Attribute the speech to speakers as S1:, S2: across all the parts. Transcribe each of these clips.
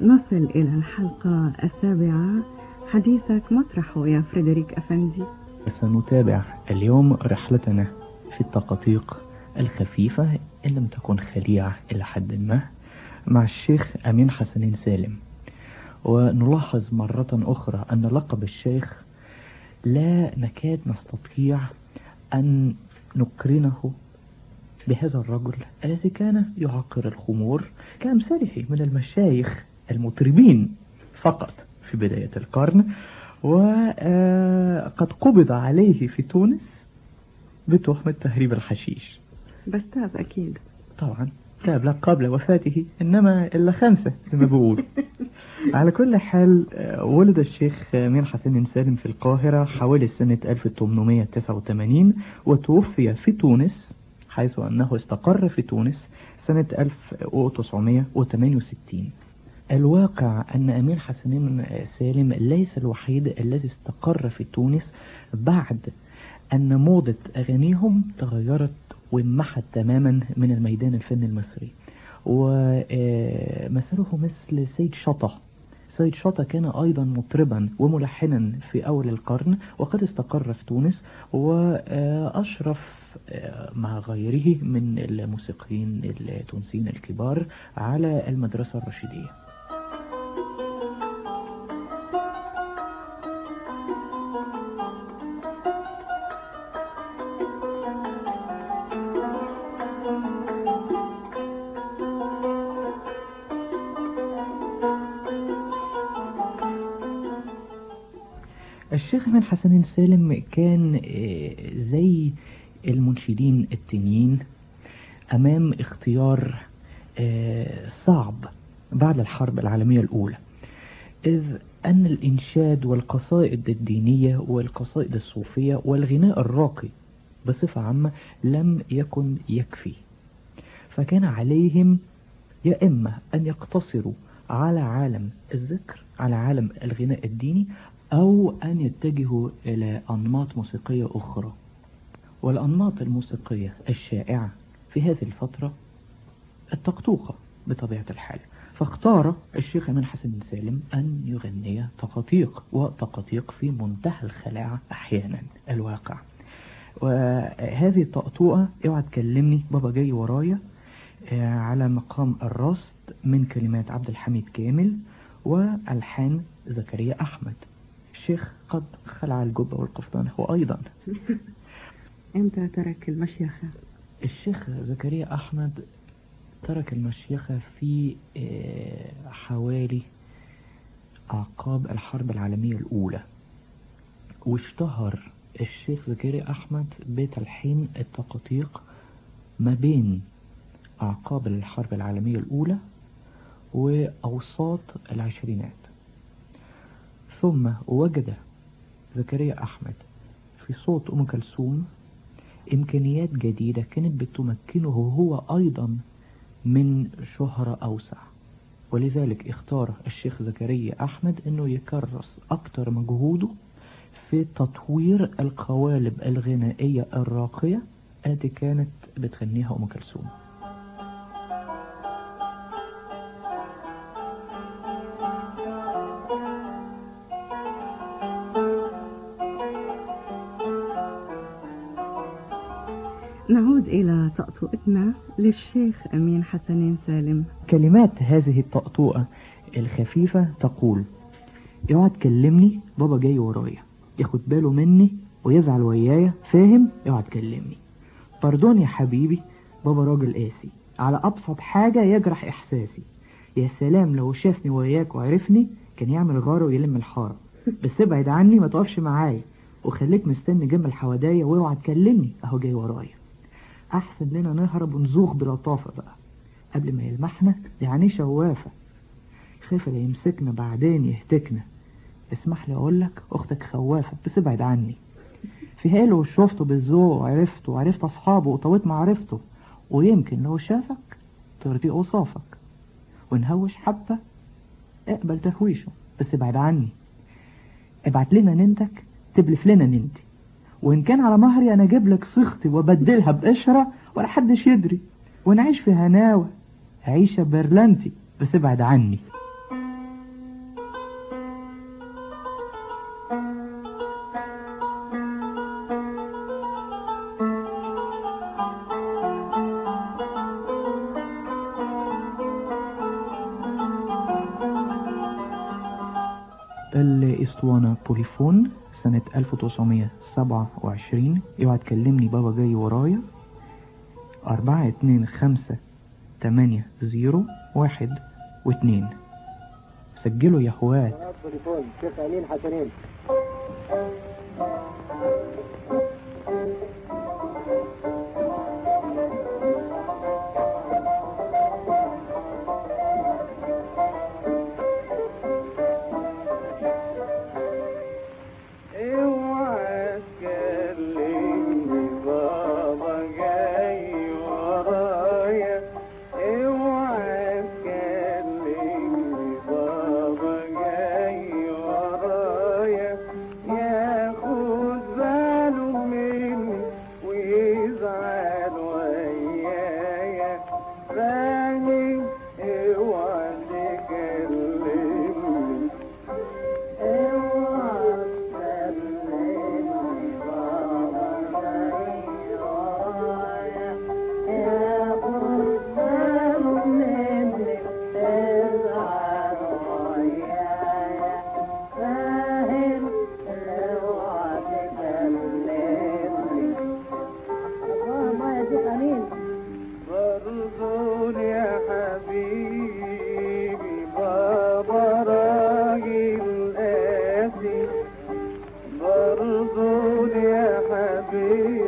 S1: ونصل إلى الحلقة السابعة. حديثك مطرحه يا فريدريك أفندي.
S2: سنتابع اليوم رحلتنا في التقاطيق الخفيفة إن لم تكن خليعة إلى حد ما مع الشيخ أمين حسنين سالم. ونلاحظ مرة أخرى أن لقب الشيخ لا نكاد نستطيع أن نقرنه بهذا الرجل الذي كان يعقر الخمور كأمثاله من المشايخ. المطربين فقط في بداية القرن وقد قبض عليه في تونس بتهمة تهريب الحشيش.
S1: بس تاب أكيد.
S2: طبعا تاب لا قبل وفاته إنما إلا خمسة زي ما بيقول على كل حال ولد الشيخ مين حسين سالم في القاهرة حوالي سنة 1889 وتوفي في تونس حيث أنه استقر في تونس سنة 1968 الواقع أن أمين حسنين سالم ليس الوحيد الذي استقر في تونس بعد أن موضة أغانيهم تغيرت وانمحت تماما من الميدان الفني المصري. ومثله مثل سيد شطة. سيد شطة كان أيضا مطربا وملحنا في أول القرن وقد استقر في تونس وأشرف مع غيره من الموسيقيين التونسيين الكبار على المدرسة الرشيدية. الشيخ من حسن سالم كان زي المنشدين التانيين أمام اختيار صعب بعد الحرب العالمية الأولى. إذ أن الإنشاد والقصائد الدينية والقصائد الصوفية والغناء الراقي بصفة عامة لم يكن يكفي. فكان عليهم يا إما أن يقتصروا على عالم الذكر على عالم الغناء الديني أو أن يتجهوا إلى أنماط موسيقية أخرى. والأنماط الموسيقية الشائعة في هذه الفترة التقطوقة بطبيعة الحال. فاختار الشيخ أمين حسن سالم أن يغني تقاطيق وتقاطيق في منتهى الخلاعة أحيانا الواقع. وهذه التقطوقة اوعى تكلمني بابا جاي ورايا على مقام الرصد من كلمات عبد الحميد كامل والحان زكريا أحمد. الشيخ قد خلع الجبة والقفطان هو أيضا.
S1: إمتى ترك المشيخة
S2: الشيخ زكريا أحمد ترك المشيخة في حوالي أعقاب الحرب العالمية الأولى. واشتهر الشيخ زكريا أحمد بتلحين التقاطيق ما بين أعقاب الحرب العالمية الأولى وأوساط العشرينات. ثم وجد زكريا أحمد في صوت أم كلثوم إمكانيات جديدة كانت بتمكنه هو أيضا من شهرة أوسع. ولذلك اختار الشيخ زكريا أحمد أنه يكرس أكتر مجهوده في تطوير القوالب الغنائية الراقية التي كانت بتغنيها أم كلثوم.
S1: طقطقتنا للشيخ أمين حسنين سالم.
S2: كلمات هذه الطقطوقة الخفيفة تقول اوعى تكلمني بابا جاي ورايا. ياخد باله مني ويزعل ويايا فاهم؟ اوعى تكلمني. باردون يا حبيبي بابا راجل قاسي. على أبسط حاجة يجرح إحساسي. يا سلام لو شافني وياك وعرفني كان يعمل غارة ويلم الحارة. بس ابعد عني ما تقفش معايا. وخليك مستني جنب الحوادية واوعى تكلمني أهو جاي ورايا. أحسن لنا نهرب ونزوغ بلطافة بقى قبل ما يلمحنا يعني شوافة. خايف لا يمسكنا بعدين يهتكنا. اسمح لي أقول لك أختك خوافة بس ابعد عني. في هاله شفته بالذوق وعرفته وعرفت أصحابه وطويت معرفته ويمكن لو شافك ترضي أوصافك. ونهوش حبة اقبل تهويشه بس ابعد عني. ابعت لنا ننتك تبلف لنا ننتي وإن كان على مهري أنا أجيب لك صيغتي وأبدلها بقشرة ولا حدش يدري. ونعيش في هناوة. عيشة برلنتي بس ابعد عني. الإسطوانة بوليفون سنة 1927 اوعى تكلمني بابا جاي ورايا. أربعة اتنين خمسة تمانية زيرو واحد واتنين. سجلوا يا اخوات.
S3: يا حبيبي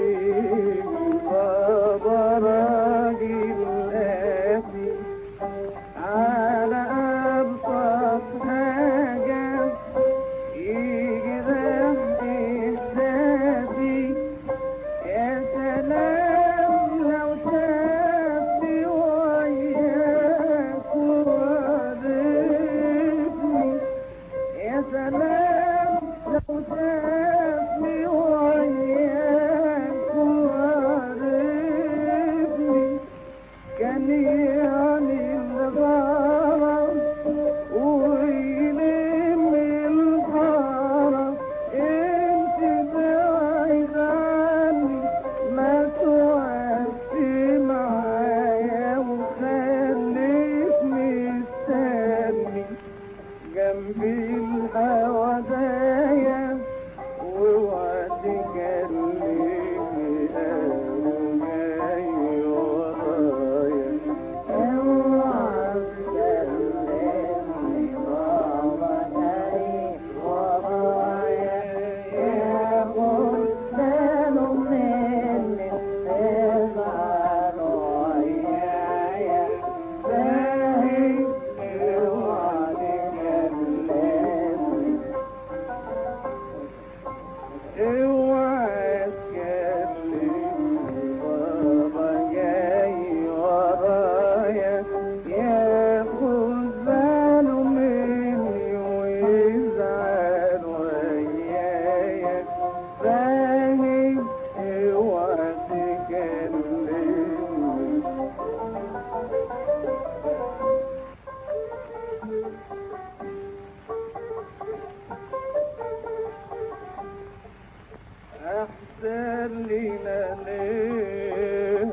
S3: güzelliğine ne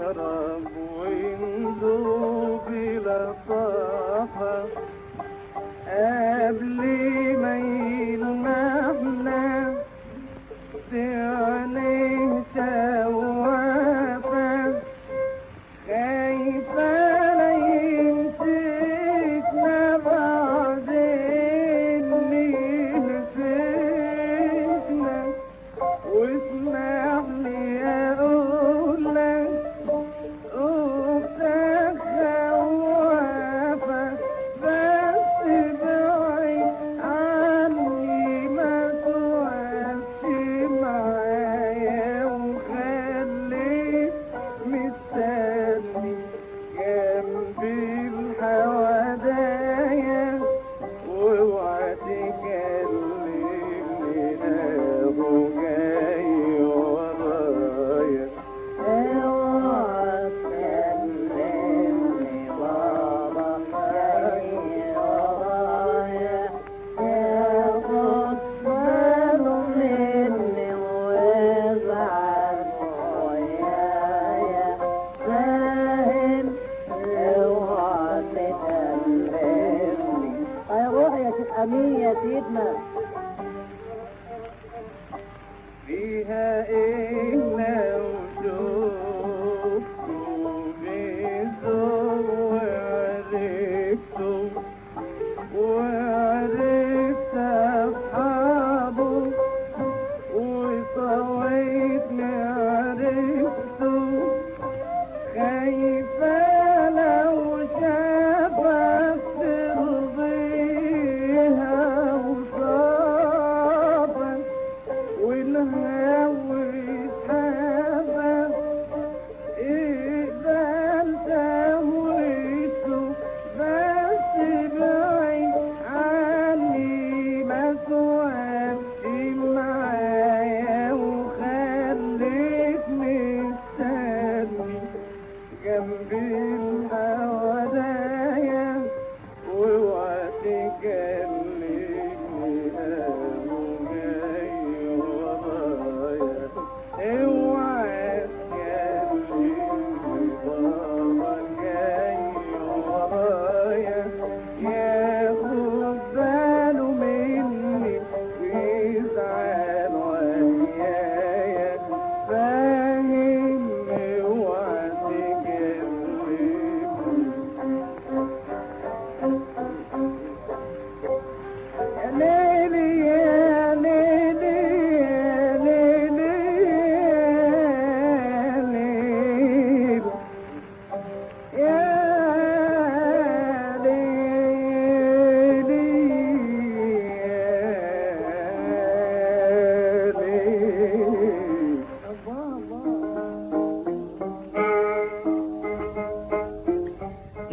S3: yarar?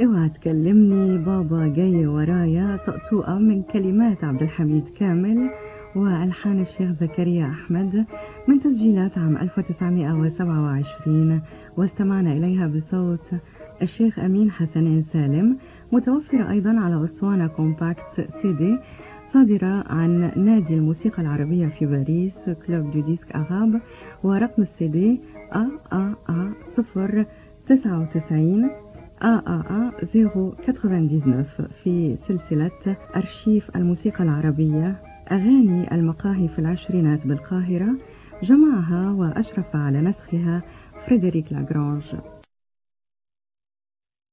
S3: اوعى تكلمني بابا جاي ورايا
S1: طقطوقة من كلمات عبد الحميد كامل وألحان الشيخ زكريا أحمد من تسجيلات عام 1927 واستمعنا إليها بصوت الشيخ أمين حسنين سالم متوفرة أيضا على أسطوانة compact CD صادرة عن نادي الموسيقى العربية في باريس Club du Disque Arabe ورقم السي دي أ أ أ 0 99 آه، آه، آه، AAA 099 في سلسلة أرشيف الموسيقى العربية. أغاني المقاهي في العشرينات بالقاهرة جمعها وأشرف على نسخها فريدريك لاغرانج